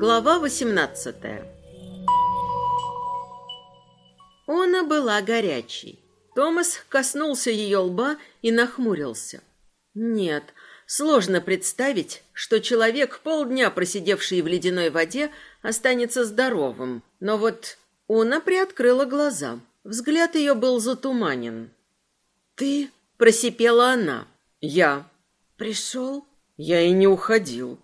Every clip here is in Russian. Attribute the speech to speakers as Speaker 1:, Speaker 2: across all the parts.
Speaker 1: Глава 18 Она была горячей. Томас коснулся ее лба и нахмурился. Нет, сложно представить, что человек, полдня просидевший в ледяной воде, останется здоровым. Но вот Она приоткрыла глаза. Взгляд ее был затуманен. «Ты?» – просипела она. «Я». «Пришел?» «Я и не уходил».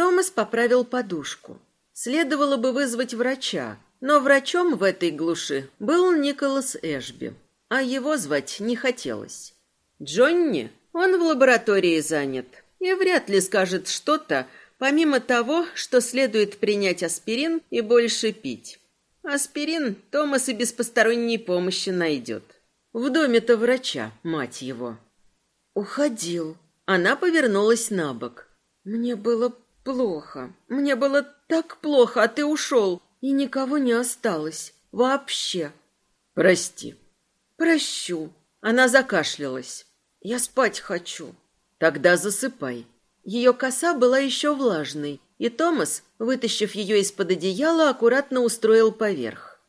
Speaker 1: Томас поправил подушку. Следовало бы вызвать врача, но врачом в этой глуши был Николас Эшби, а его звать не хотелось. Джонни, он в лаборатории занят и вряд ли скажет что-то, помимо того, что следует принять аспирин и больше пить. Аспирин Томас и без посторонней помощи найдет. В доме-то врача, мать его. Уходил. Она повернулась на бок. Мне было Плохо. Мне было так плохо, а ты ушел, и никого не осталось. Вообще. Прости. Прощу. Она закашлялась. Я спать хочу. Тогда засыпай. Ее коса была еще влажной, и Томас, вытащив ее из-под одеяла, аккуратно устроил поверх.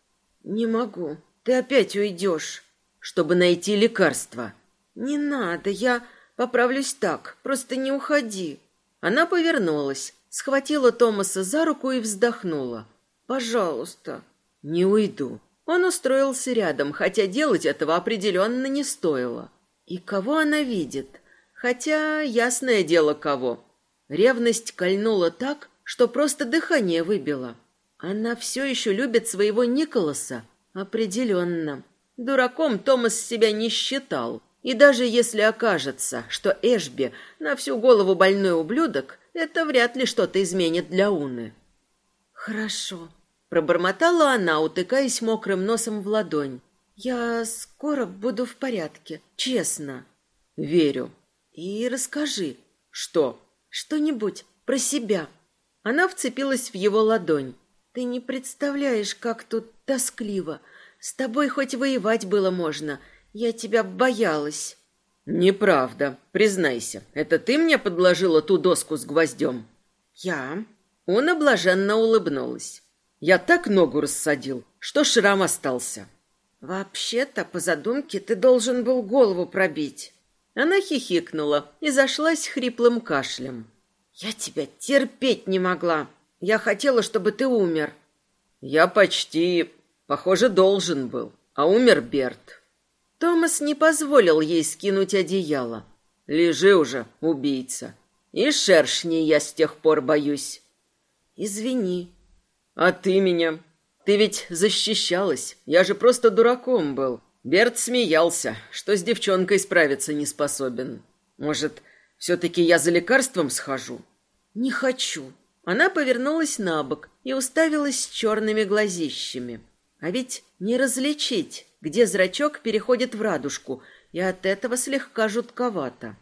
Speaker 1: Не могу. Ты опять уйдешь. Чтобы найти лекарство. Не надо, я поправлюсь так. Просто не уходи. Она повернулась, схватила Томаса за руку и вздохнула. «Пожалуйста». «Не уйду». Он устроился рядом, хотя делать этого определенно не стоило. И кого она видит? Хотя, ясное дело, кого. Ревность кольнула так, что просто дыхание выбило. Она все еще любит своего Николаса? Определенно. Дураком Томас себя не считал. И даже если окажется, что Эшби на всю голову больной ублюдок, это вряд ли что-то изменит для Уны. Хорошо, пробормотала она, утыкаясь мокрым носом в ладонь. Я скоро буду в порядке, честно. Верю. И расскажи, что? Что-нибудь про себя. Она вцепилась в его ладонь. Ты не представляешь, как тут тоскливо. С тобой хоть воевать было можно, я тебя боялась. Неправда, признайся. Это ты мне подложила ту доску с гвоздем? Я. Он блаженно улыбнулась. Я так ногу рассадил, что шрам остался. Вообще-то, по задумке, ты должен был голову пробить. Она хихикнула и зашлась хриплым кашлем. Я тебя терпеть не могла. Я хотела, чтобы ты умер. Я почти, похоже, должен был, а умер Берт. Томас не позволил ей скинуть одеяло. «Лежи уже, убийца. И шершней я с тех пор боюсь». «Извини». «А ты меня? Ты ведь защищалась. Я же просто дураком был. Берт смеялся, что с девчонкой справиться не способен. Может, все-таки я за лекарством схожу?» «Не хочу». Она повернулась на бок и уставилась черными глазищами. А ведь не различить, где зрачок переходит в радужку, и от этого слегка жутковато.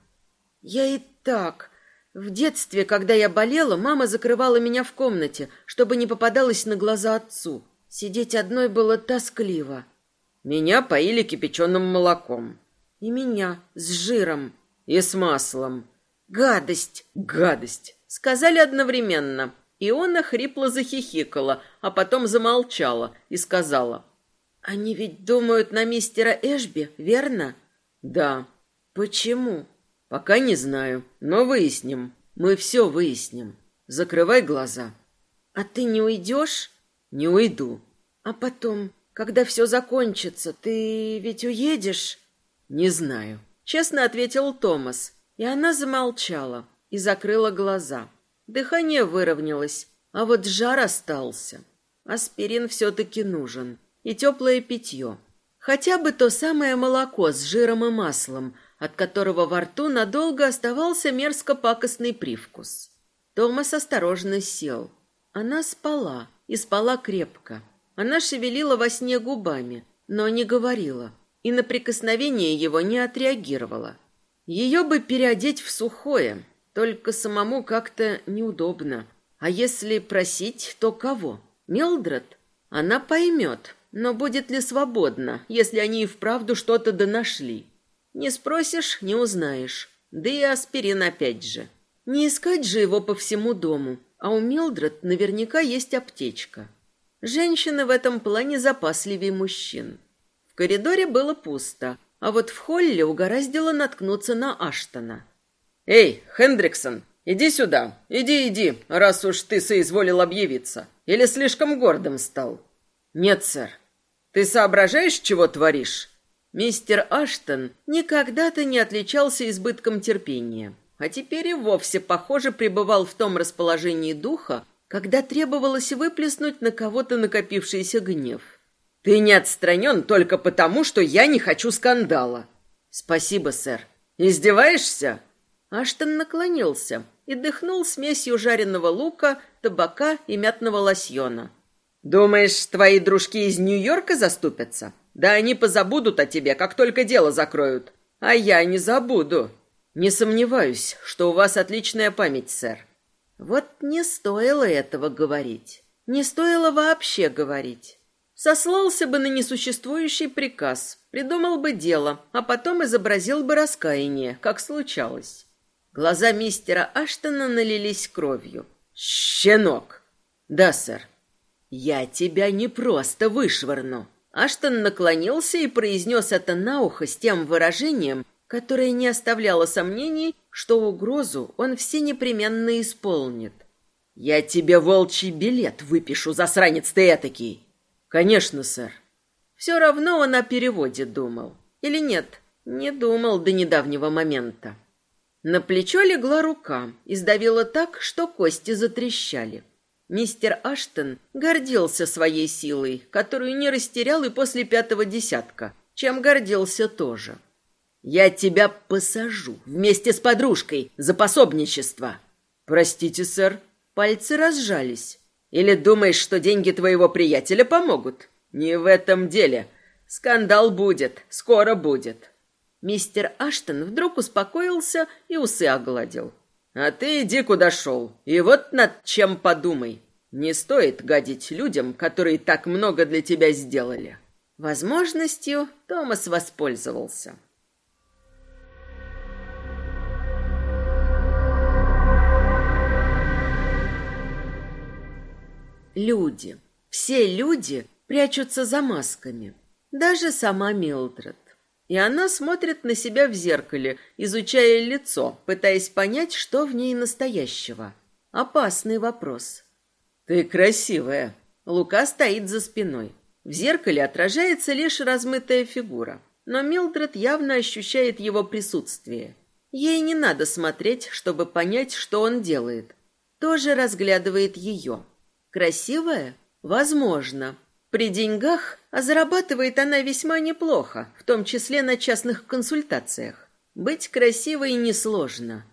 Speaker 1: Я и так... В детстве, когда я болела, мама закрывала меня в комнате, чтобы не попадалась на глаза отцу. Сидеть одной было тоскливо. Меня поили кипяченым молоком. И меня с жиром. И с маслом. Гадость! Гадость! Сказали одновременно. И она хрипло захихикала, а потом замолчала и сказала. «Они ведь думают на мистера Эшби, верно?» «Да». «Почему?» «Пока не знаю, но выясним. Мы все выясним. Закрывай глаза». «А ты не уйдешь?» «Не уйду». «А потом, когда все закончится, ты ведь уедешь?» «Не знаю», — честно ответил Томас. И она замолчала и закрыла глаза. Дыхание выровнялось, а вот жар остался. Аспирин все-таки нужен. И теплое питье. Хотя бы то самое молоко с жиром и маслом, от которого во рту надолго оставался мерзко-пакостный привкус. Томас осторожно сел. Она спала, и спала крепко. Она шевелила во сне губами, но не говорила, и на прикосновение его не отреагировала. Ее бы переодеть в сухое, только самому как-то неудобно. А если просить, то кого? Милдред? Она поймет, но будет ли свободна, если они и вправду что-то донашли? Не спросишь, не узнаешь. Да и аспирин опять же. Не искать же его по всему дому. а у Милдред наверняка есть аптечка. Женщины в этом плане запасливее мужчин. В коридоре было пусто, а вот в холле угораздило наткнуться на Аштона. «Эй, Хендриксон, иди сюда, иди, иди, раз уж ты соизволил объявиться. Или слишком гордым стал?» «Нет, сэр. Ты соображаешь, чего творишь?» Мистер Аштон никогда-то не отличался избытком терпения, а теперь и вовсе, похоже, пребывал в том расположении духа, когда требовалось выплеснуть на кого-то накопившийся гнев. «Ты не отстранен только потому, что я не хочу скандала». «Спасибо, сэр». «Издеваешься?» Аштон наклонился и дыхнул смесью жареного лука, табака и мятного лосьона. «Думаешь, твои дружки из Нью-Йорка заступятся? Да они позабудут о тебе, как только дело закроют. А я не забуду. Не сомневаюсь, что у вас отличная память, сэр. Вот не стоило этого говорить. Не стоило вообще говорить. Сослался бы на несуществующий приказ, придумал бы дело, а потом изобразил бы раскаяние, как случалось. Глаза мистера Аштона налились кровью. «Щенок!» «Да, сэр. Я тебя не просто вышвырну. Аштон наклонился и произнес это на ухо с тем выражением, которое не оставляло сомнений, что угрозу он все непременно исполнит. «Я тебе волчий билет выпишу, засранец ты этакий!» «Конечно, сэр». Все равно он о переводе думал. Или нет, не думал до недавнего момента. На плечо легла рука и сдавила так, что кости затрещали. Мистер Аштон гордился своей силой, которую не растерял и после пятого десятка, чем гордился тоже. «Я тебя посажу вместе с подружкой за пособничество». «Простите, сэр». Пальцы разжались. «Или думаешь, что деньги твоего приятеля помогут?» «Не в этом деле. Скандал будет, скоро будет». Мистер Аштон вдруг успокоился и усы огладил. А ты иди куда шел. И вот над чем подумай. Не стоит гадить людям, которые так много для тебя сделали. Возможностью Томас воспользовался. Люди. Все люди прячутся за масками. Даже сама Милдред. И она смотрит на себя в зеркале, изучая лицо, пытаясь понять, что в ней настоящего. Опасный вопрос. «Ты красивая». Лука стоит за спиной. В зеркале отражается лишь размытая фигура, но Милдред явно ощущает его присутствие. Ей не надо смотреть, чтобы понять, что он делает. Тоже разглядывает ее. Красивая? Возможно. При деньгах, а зарабатывает она весьма неплохо, в том числе на частных консультациях. Быть красивой несложно.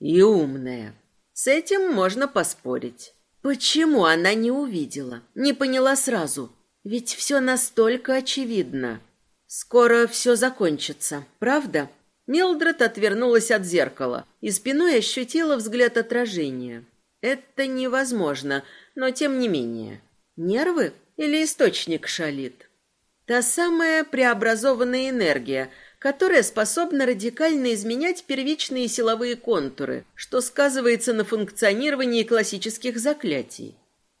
Speaker 1: И умная. С этим можно поспорить. Почему она не увидела, не поняла сразу? Ведь все настолько очевидно. Скоро все закончится, правда? Милдред отвернулась от зеркала и спиной ощутила взгляд отражения. Это невозможно, но тем не менее. Нервы? Или источник шалит? Та самая преобразованная энергия, которая способна радикально изменять первичные силовые контуры, что сказывается на функционировании классических заклятий.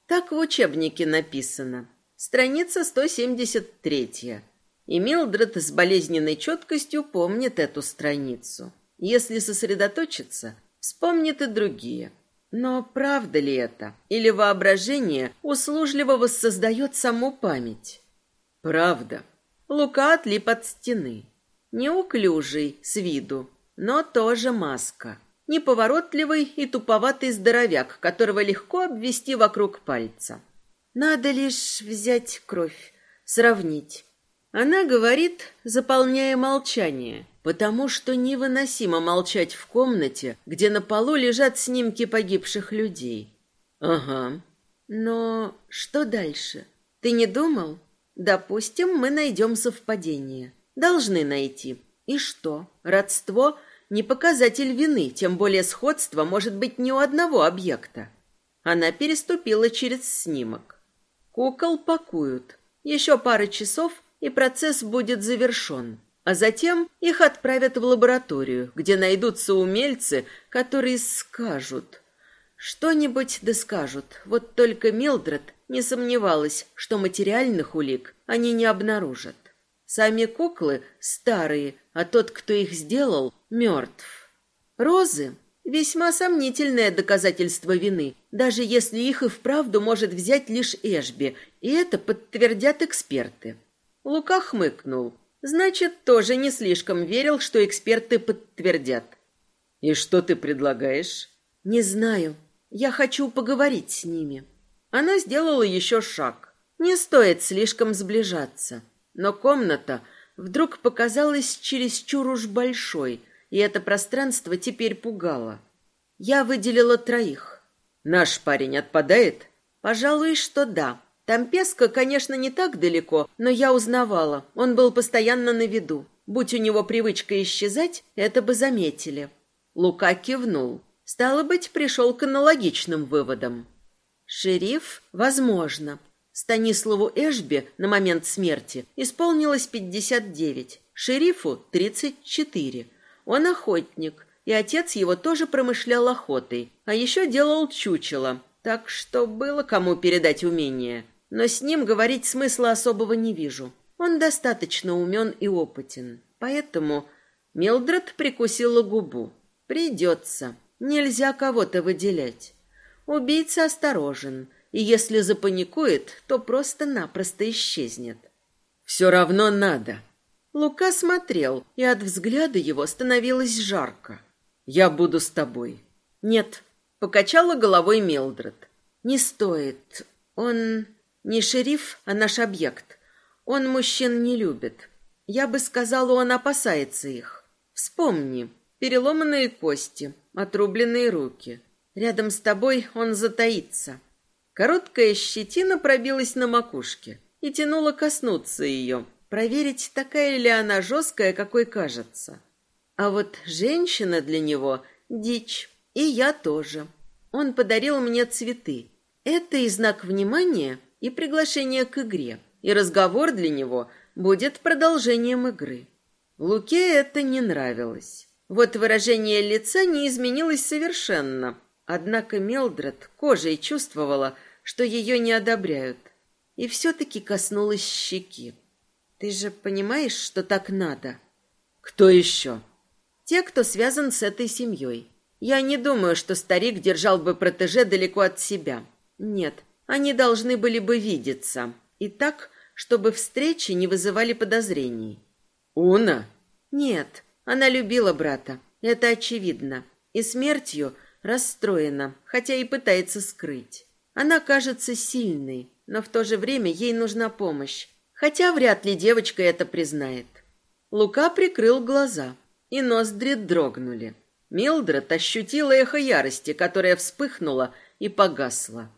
Speaker 1: Так в учебнике написано. Страница 173. И Милдред с болезненной четкостью помнит эту страницу. Если сосредоточиться, вспомнит и другие – но правда ли это? Или воображение услужливо воссоздает саму память? Правда. Лука отлип от стены. Неуклюжий с виду, но тоже маска. Неповоротливый и туповатый здоровяк, которого легко обвести вокруг пальца. Надо лишь взять кровь, сравнить. Она говорит, заполняя молчание – потому что невыносимо молчать в комнате, где на полу лежат снимки погибших людей. Ага. Но что дальше? Ты не думал? Допустим, мы найдем совпадение. Должны найти. И что? Родство не показатель вины, тем более сходство может быть не у одного объекта. Она переступила через снимок. Кукол пакуют. Еще пара часов, и процесс будет завершен. А затем их отправят в лабораторию, где найдутся умельцы, которые скажут. Что-нибудь да скажут. Вот только Милдред не сомневалась, что материальных улик они не обнаружат. Сами куклы старые, а тот, кто их сделал, мертв. Розы — весьма сомнительное доказательство вины, даже если их и вправду может взять лишь Эшби, и это подтвердят эксперты. Лука хмыкнул. Значит, тоже не слишком верил, что эксперты подтвердят.
Speaker 2: «И что ты предлагаешь?»
Speaker 1: «Не знаю. Я хочу поговорить с ними». Она сделала еще шаг. Не стоит слишком сближаться. Но комната вдруг показалась чересчур уж большой, и это пространство теперь пугало. Я выделила троих.
Speaker 2: «Наш парень отпадает?»
Speaker 1: «Пожалуй, что да. Тампеска, конечно, не так далеко, но я узнавала. Он был постоянно на виду. Будь у него привычка исчезать, это бы заметили». Лука кивнул. Стало быть, пришел к аналогичным выводам. Шериф? Возможно. Станиславу Эшби на момент смерти исполнилось 59, шерифу 34. Он охотник, и отец его тоже промышлял охотой, а еще делал чучело, так что было кому передать умение. Но с ним говорить смысла особого не вижу. Он достаточно умен и опытен. Поэтому Милдред прикусила губу. Придется. Нельзя кого-то выделять. Убийца осторожен, и если запаникует, то просто-напросто исчезнет.
Speaker 2: «Все равно надо».
Speaker 1: Лука смотрел, и от взгляда его становилось жарко.
Speaker 2: «Я буду с тобой».
Speaker 1: «Нет», — покачала головой Милдред. «Не стоит. Он не шериф, а наш объект. Он мужчин не любит. Я бы сказала, он опасается их. Вспомни, переломанные кости, отрубленные руки. Рядом с тобой он затаится. Короткая щетина пробилась на макушке и тянула коснуться ее, проверить, такая ли она жесткая, какой кажется. А вот женщина для него — дичь, и я тоже. Он подарил мне цветы. Это и знак внимания, и приглашение к игре, и разговор для него будет продолжением игры. Луке это не нравилось. Вот выражение лица не изменилось совершенно, Однако Мелдред кожей чувствовала, что ее не одобряют, и все-таки коснулась щеки. «Ты же понимаешь, что так надо?»
Speaker 2: «Кто еще?»
Speaker 1: «Те, кто связан с этой семьей. Я не думаю, что старик держал бы протеже далеко от себя. Нет, они должны были бы видеться. И так, чтобы встречи не вызывали подозрений».
Speaker 2: «Уна?»
Speaker 1: «Нет, она любила брата, это очевидно. И смертью расстроена, хотя и пытается скрыть. Она кажется сильной, но в то же время ей нужна помощь, хотя вряд ли девочка это признает. Лука прикрыл глаза, и ноздри дрогнули. Милдред ощутила эхо ярости, которая вспыхнула и погасла.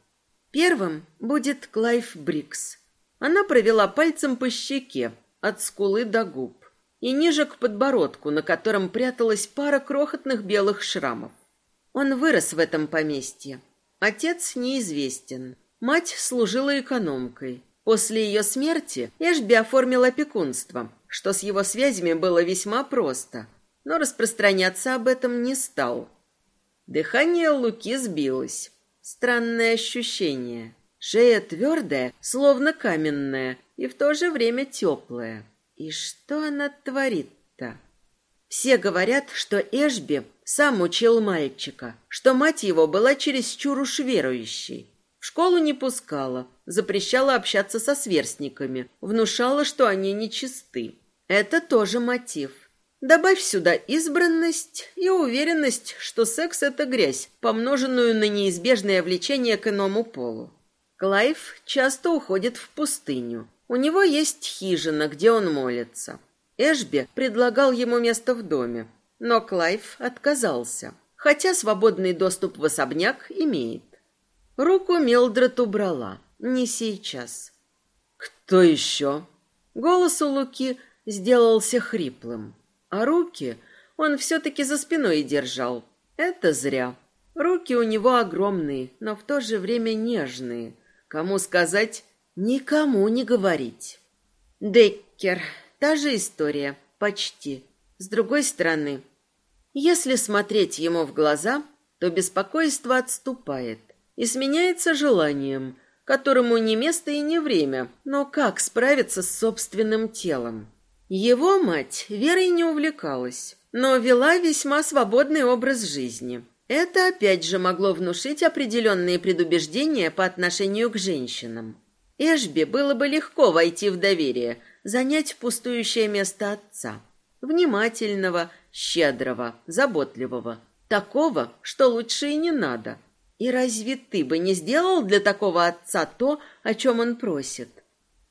Speaker 1: Первым будет Клайв Брикс. Она провела пальцем по щеке, от скулы до губ, и ниже к подбородку, на котором пряталась пара крохотных белых шрамов. Он вырос в этом поместье. Отец неизвестен. Мать служила экономкой. После ее смерти Эшби оформил опекунство, что с его связями было весьма просто, но распространяться об этом не стал. Дыхание Луки сбилось. Странное ощущение. Шея твердая, словно каменная, и в то же время теплая. И что она творит-то? Все говорят, что Эшби сам учил мальчика, что мать его была чересчур уж верующей. В школу не пускала, запрещала общаться со сверстниками, внушала, что они нечисты. Это тоже мотив. Добавь сюда избранность и уверенность, что секс – это грязь, помноженную на неизбежное влечение к иному полу. Клайв часто уходит в пустыню. У него есть хижина, где он молится. Эшби предлагал ему место в доме, но Клайв отказался, хотя свободный доступ в особняк имеет. Руку Милдред убрала. Не сейчас.
Speaker 2: «Кто еще?»
Speaker 1: Голос у Луки сделался хриплым, а руки он все-таки за спиной держал. Это зря. Руки у него огромные, но в то же время нежные. Кому сказать, никому не говорить. Деккер, та же история, почти. С другой стороны, если смотреть ему в глаза, то беспокойство отступает и сменяется желанием, которому не место и не время, но как справиться с собственным телом. Его мать верой не увлекалась, но вела весьма свободный образ жизни. Это опять же могло внушить определенные предубеждения по отношению к женщинам. Эшби было бы легко войти в доверие, занять пустующее место отца. Внимательного, щедрого, заботливого. Такого, что лучше и не надо. И разве ты бы не сделал для такого отца то, о чем он просит?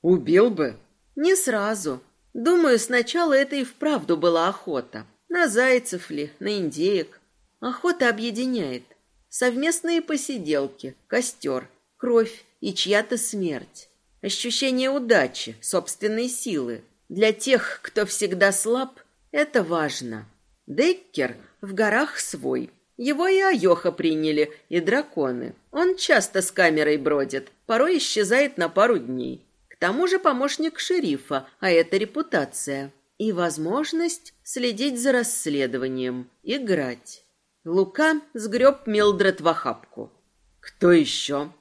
Speaker 2: Убил бы?
Speaker 1: Не сразу. Думаю, сначала это и вправду была охота. На зайцев ли, на индеек. Охота объединяет. Совместные посиделки, костер, кровь и чья-то смерть. Ощущение удачи, собственной силы. Для тех, кто всегда слаб, это важно. Деккер в горах свой. Его и Айоха приняли, и драконы. Он часто с камерой бродит, порой исчезает на пару дней. Тому же помощник шерифа, а это репутация. И возможность следить за расследованием, играть. Лука сгреб Милдред в охапку.
Speaker 2: «Кто еще?»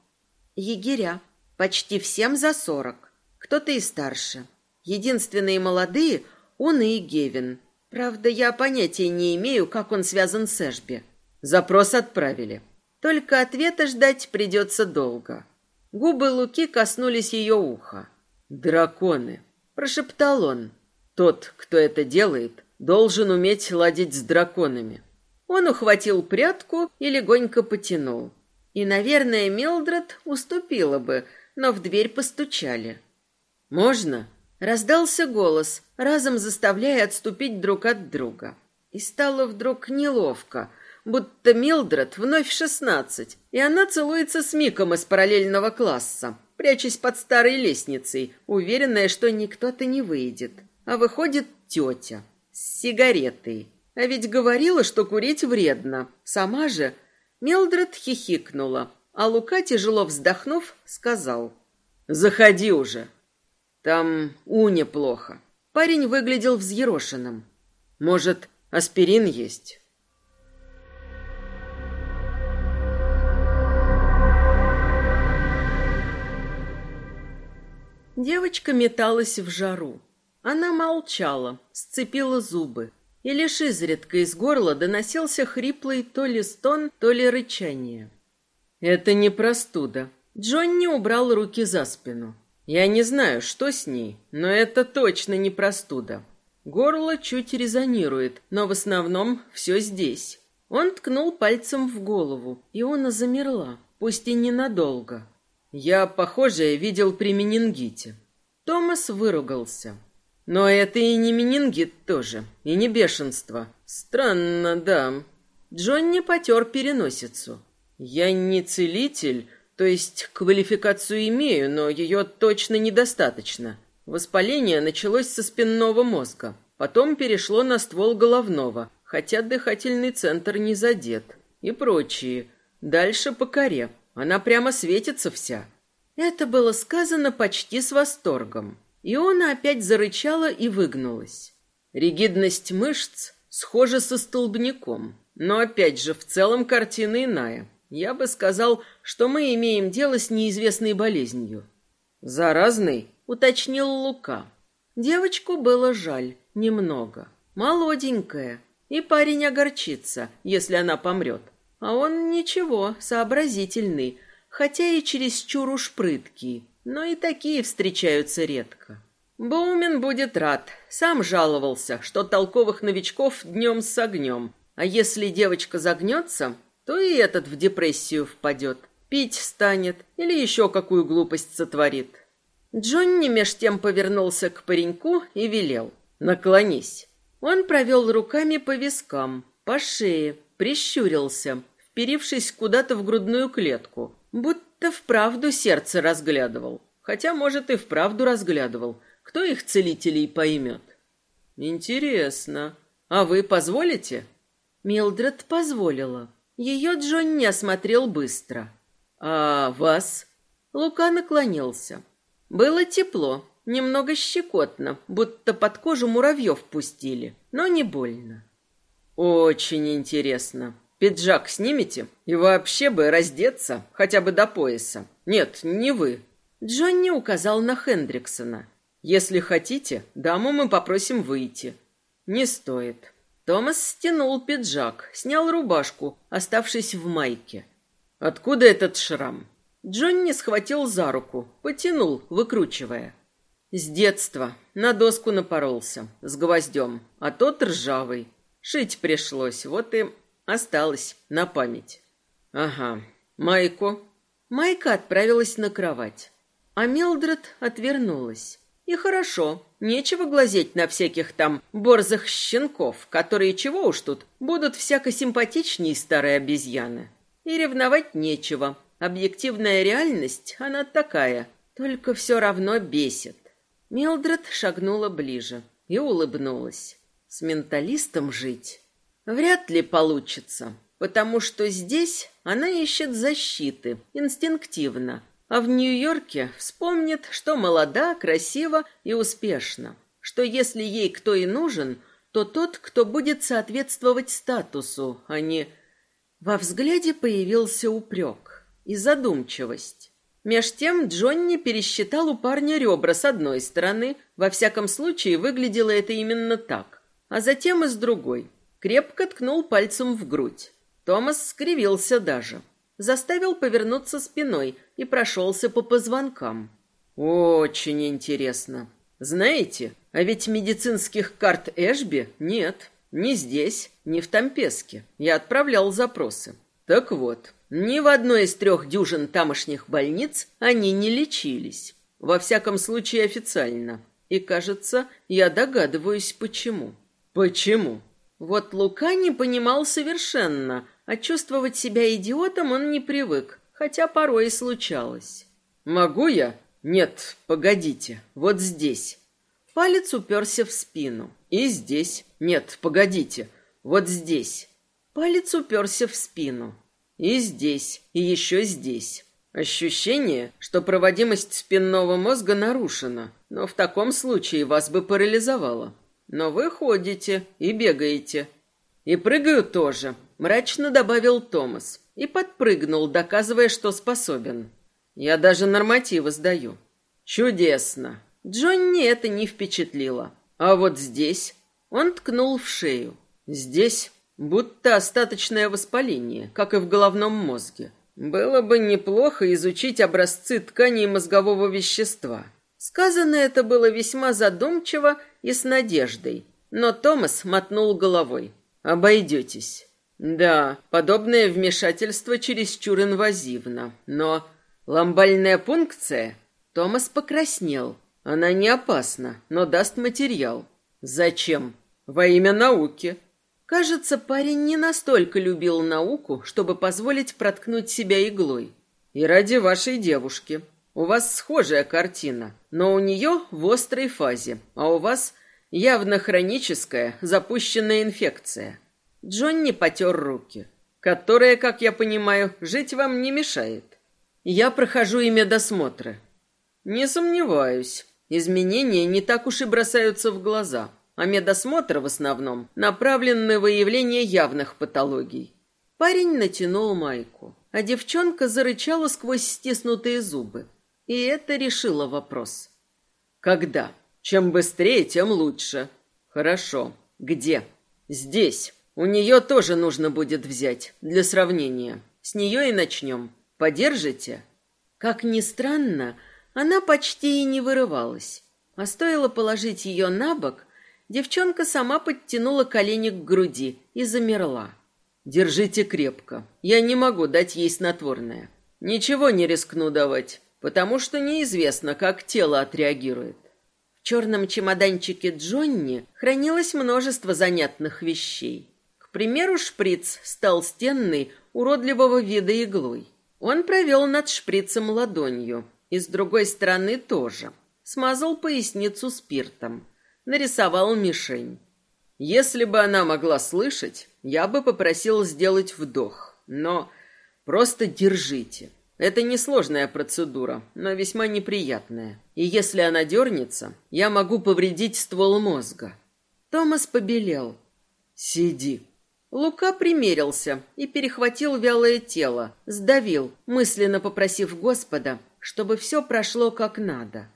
Speaker 1: «Егеря. Почти всем за сорок. Кто-то и старше. Единственные молодые — он и Гевин. Правда, я понятия не имею, как он связан с Эшби.
Speaker 2: Запрос отправили.
Speaker 1: Только ответа ждать придется долго». Губы Луки коснулись ее уха.
Speaker 2: «Драконы», —
Speaker 1: прошептал он.
Speaker 2: «Тот, кто это делает, должен уметь ладить с драконами».
Speaker 1: Он ухватил прядку и легонько потянул. И, наверное, Милдред уступила бы, но в дверь постучали.
Speaker 2: «Можно?»
Speaker 1: — раздался голос, разом заставляя отступить друг от друга. И стало вдруг неловко, будто Милдред вновь шестнадцать, и она целуется с Миком из параллельного класса, прячась под старой лестницей, уверенная, что никто-то не выйдет. А выходит тетя с сигаретой. А ведь говорила, что курить вредно. Сама же Мелдред хихикнула, а Лука, тяжело вздохнув, сказал.
Speaker 2: «Заходи уже. Там Уне плохо».
Speaker 1: Парень выглядел взъерошенным.
Speaker 2: «Может, аспирин есть?»
Speaker 1: Девочка металась в жару. Она молчала, сцепила зубы, и лишь изредка из горла доносился хриплый то ли стон, то ли рычание.
Speaker 2: «Это не простуда».
Speaker 1: Джонни убрал руки за спину.
Speaker 2: «Я не знаю, что с ней, но это точно не простуда. Горло чуть резонирует, но в основном все здесь».
Speaker 1: Он ткнул пальцем в голову, и она замерла, пусть и ненадолго.
Speaker 2: «Я похожее видел при менингите».
Speaker 1: Томас выругался.
Speaker 2: Но это и не менингит тоже, и не бешенство. Странно, да.
Speaker 1: Джонни потер переносицу.
Speaker 2: Я не целитель, то есть квалификацию имею, но ее точно недостаточно. Воспаление началось со спинного мозга, потом перешло на ствол головного, хотя дыхательный центр не задет, и прочие. Дальше по коре. Она прямо светится вся.
Speaker 1: Это было сказано почти с восторгом. Иона опять зарычала и выгнулась.
Speaker 2: Ригидность мышц схожа со столбняком, но опять же в целом картина иная. Я бы сказал, что мы имеем дело с неизвестной болезнью. Заразной,
Speaker 1: уточнил Лука. Девочку было жаль, немного. Молоденькая, и парень огорчится, если она помрет. А он ничего, сообразительный, хотя и чересчур уж прыткий но и такие встречаются редко. Боумен будет рад. Сам жаловался, что толковых новичков днем с огнем. А если девочка загнется, то и этот в депрессию впадет. Пить станет или еще какую глупость сотворит. Джонни меж тем повернулся к пареньку и велел. «Наклонись». Он провел руками по вискам, по шее, прищурился, вперившись куда-то в грудную клетку, будто вправду сердце разглядывал. Хотя, может, и вправду разглядывал. Кто их целителей поймет? Интересно. А вы позволите? Милдред позволила. Ее Джон не осмотрел быстро. А вас? Лука наклонился. Было тепло, немного щекотно, будто под кожу муравьев пустили, но не больно. Очень интересно.
Speaker 2: Пиджак снимете? И вообще бы раздеться, хотя бы до пояса. Нет, не вы.
Speaker 1: Джонни указал на Хендриксона.
Speaker 2: Если хотите, даму мы попросим выйти.
Speaker 1: Не стоит. Томас стянул пиджак, снял рубашку, оставшись в майке.
Speaker 2: Откуда этот шрам?
Speaker 1: Джонни схватил за руку, потянул, выкручивая.
Speaker 2: С детства на доску напоролся, с гвоздем, а тот ржавый. Шить пришлось, вот и осталось на память. Ага, майку.
Speaker 1: Майка отправилась на кровать, а Милдред отвернулась. И хорошо, нечего глазеть на всяких там борзых щенков, которые чего уж тут, будут всяко симпатичнее старой обезьяны. И ревновать нечего. Объективная реальность, она такая, только все равно бесит. Милдред шагнула ближе и улыбнулась. С менталистом жить вряд ли получится, потому что здесь она ищет защиты, инстинктивно, а в Нью-Йорке вспомнит, что молода, красива и успешна, что если ей кто и нужен, то тот, кто будет соответствовать статусу, а не... Во взгляде появился упрек и задумчивость. Меж тем Джонни пересчитал у парня ребра с одной стороны, во всяком случае выглядело это именно так, а затем и с другой. Крепко ткнул пальцем в грудь. Томас скривился даже. Заставил повернуться спиной и прошелся по позвонкам.
Speaker 2: «Очень интересно. Знаете, а ведь медицинских карт Эшби нет. Ни здесь, ни в Тампеске. Я отправлял запросы. Так вот, ни в одной из трех дюжин тамошних больниц они не лечились. Во всяком случае, официально. И, кажется, я догадываюсь, почему. Почему?
Speaker 1: Вот Лука не понимал совершенно, а чувствовать себя идиотом он не привык, хотя порой и случалось.
Speaker 2: «Могу я?» «Нет, погодите, вот здесь».
Speaker 1: Палец уперся в спину.
Speaker 2: «И здесь?» «Нет, погодите, вот здесь».
Speaker 1: Палец уперся в спину.
Speaker 2: «И здесь, и еще здесь». Ощущение, что проводимость спинного мозга нарушена, но в таком случае вас бы парализовало. Но вы ходите и бегаете. И прыгаю тоже, мрачно добавил Томас. И подпрыгнул, доказывая, что способен. Я даже нормативы сдаю. Чудесно.
Speaker 1: Джонни это не впечатлило.
Speaker 2: А вот здесь
Speaker 1: он ткнул в шею.
Speaker 2: Здесь будто остаточное воспаление, как и в головном мозге. Было бы неплохо изучить образцы тканей мозгового вещества.
Speaker 1: Сказано это было весьма задумчиво и с надеждой, но Томас мотнул головой.
Speaker 2: «Обойдетесь». «Да, подобное вмешательство чересчур инвазивно, но ламбальная пункция...»
Speaker 1: Томас покраснел.
Speaker 2: «Она не опасна, но даст материал». «Зачем?» «Во имя науки».
Speaker 1: Кажется, парень не настолько любил науку, чтобы позволить проткнуть себя иглой.
Speaker 2: «И ради вашей девушки. У вас схожая картина, но у нее в острой фазе, а у вас явно хроническая запущенная инфекция».
Speaker 1: Джонни потер руки.
Speaker 2: «Которая, как я понимаю, жить вам не мешает. Я прохожу и медосмотры». «Не сомневаюсь. Изменения не так уж и бросаются в глаза, а медосмотр в основном направлен на выявление явных патологий».
Speaker 1: Парень натянул майку, а девчонка зарычала сквозь стиснутые зубы. И это решило вопрос.
Speaker 2: «Когда? Чем быстрее, тем лучше». «Хорошо. Где?» «Здесь. У нее тоже нужно будет взять, для сравнения. С нее и начнем. Подержите?»
Speaker 1: Как ни странно, она почти и не вырывалась. А стоило положить ее на бок, девчонка сама подтянула колени к груди и замерла.
Speaker 2: «Держите крепко. Я не могу дать ей снотворное. Ничего не рискну давать, потому что неизвестно, как тело отреагирует».
Speaker 1: В черном чемоданчике Джонни хранилось множество занятных вещей примеру, шприц стал стенной, уродливого вида иглой. Он провел над шприцем ладонью, и с другой стороны тоже. Смазал поясницу спиртом. Нарисовал мишень.
Speaker 2: Если бы она могла слышать, я бы попросил сделать вдох. Но просто держите. Это несложная процедура, но весьма неприятная. И если она дернется, я могу повредить ствол мозга.
Speaker 1: Томас побелел.
Speaker 2: «Сиди»,
Speaker 1: Лука примерился и перехватил вялое тело, сдавил, мысленно попросив Господа, чтобы все прошло как надо.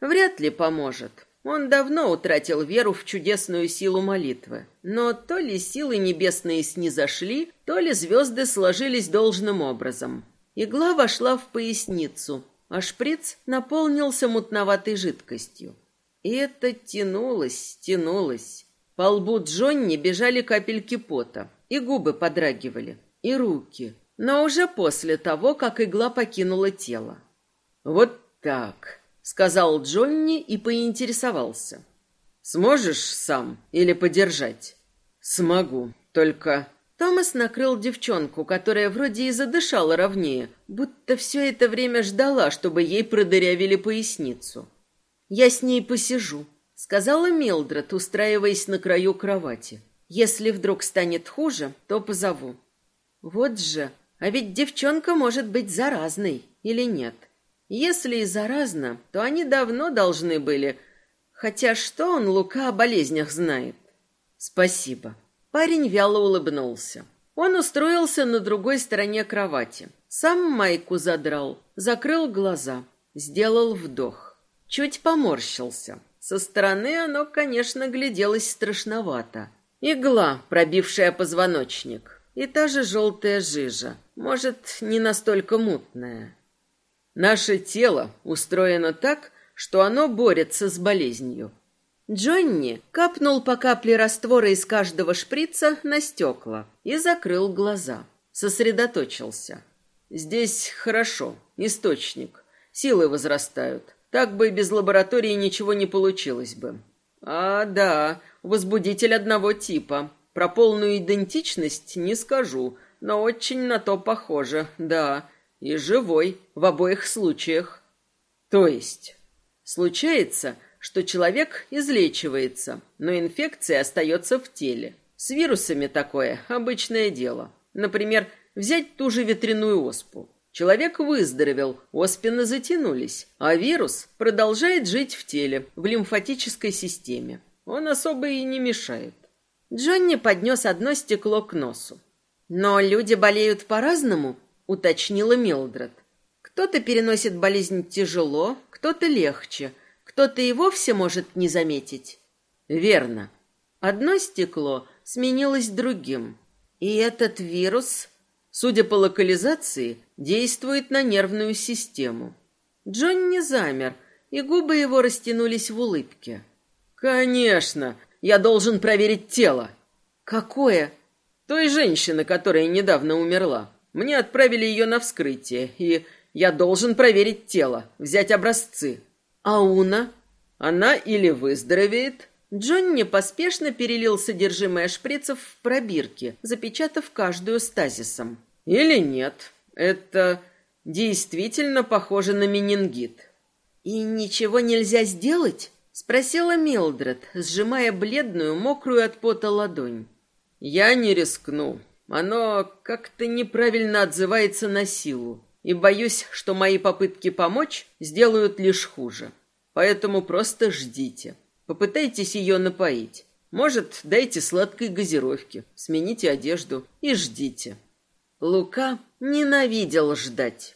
Speaker 1: Вряд ли поможет. Он давно утратил веру в чудесную силу молитвы. Но то ли силы небесные снизошли, то ли звезды сложились должным образом. Игла вошла в поясницу, а шприц наполнился мутноватой жидкостью. И это тянулось, тянулось. По лбу Джонни бежали капельки пота, и губы подрагивали, и руки, но уже после того, как игла покинула тело. «Вот так», — сказал Джонни и поинтересовался. «Сможешь сам или подержать?» «Смогу, только...» Томас накрыл девчонку, которая вроде и задышала ровнее, будто все это время ждала, чтобы ей продырявили поясницу. «Я с ней посижу», сказала Милдред, устраиваясь на краю кровати. Если вдруг станет хуже, то позову. Вот же, а ведь девчонка может быть заразной или нет? Если и заразна, то они давно должны были. Хотя что он, Лука, о болезнях знает? Спасибо. Парень вяло улыбнулся. Он устроился на другой стороне кровати. Сам майку задрал, закрыл глаза, сделал вдох. Чуть поморщился. Со стороны оно, конечно, гляделось страшновато. Игла, пробившая позвоночник, и та же желтая жижа, может, не настолько мутная. Наше тело устроено так, что оно борется с болезнью. Джонни капнул по капле раствора из каждого шприца на стекла и закрыл глаза. Сосредоточился. Здесь хорошо, источник. Силы возрастают. Так бы без лаборатории ничего не получилось бы. А, да, возбудитель одного типа. Про полную идентичность не скажу, но очень на то похоже, да. И живой в обоих случаях. То есть, случается, что человек излечивается, но инфекция остается в теле. С вирусами такое обычное дело. Например, взять ту же ветряную оспу. Человек выздоровел, оспины затянулись, а вирус продолжает жить в теле, в лимфатической системе. Он особо и не мешает. Джонни поднес одно стекло к носу. «Но люди болеют по-разному», — уточнила Милдред. «Кто-то переносит болезнь тяжело, кто-то легче, кто-то и вовсе может не заметить». «Верно. Одно стекло сменилось другим. И этот вирус судя по локализации, действует на нервную систему. Джонни замер, и губы его растянулись в улыбке. «Конечно! Я должен проверить тело!» «Какое?» «Той женщины, которая недавно умерла. Мне отправили ее на вскрытие, и я должен проверить тело, взять образцы». «А Уна?» «Она или выздоровеет, Джонни поспешно перелил содержимое шприцев в пробирки, запечатав каждую стазисом. Или нет. Это действительно похоже на менингит. И ничего нельзя сделать? спросила Милдред, сжимая бледную, мокрую от пота ладонь. Я не рискну. Оно как-то неправильно отзывается на силу, и боюсь, что мои попытки помочь сделают лишь хуже. Поэтому просто ждите. Попытайтесь ее напоить. Может, дайте сладкой газировки, смените одежду и ждите. Лука ненавидел ждать.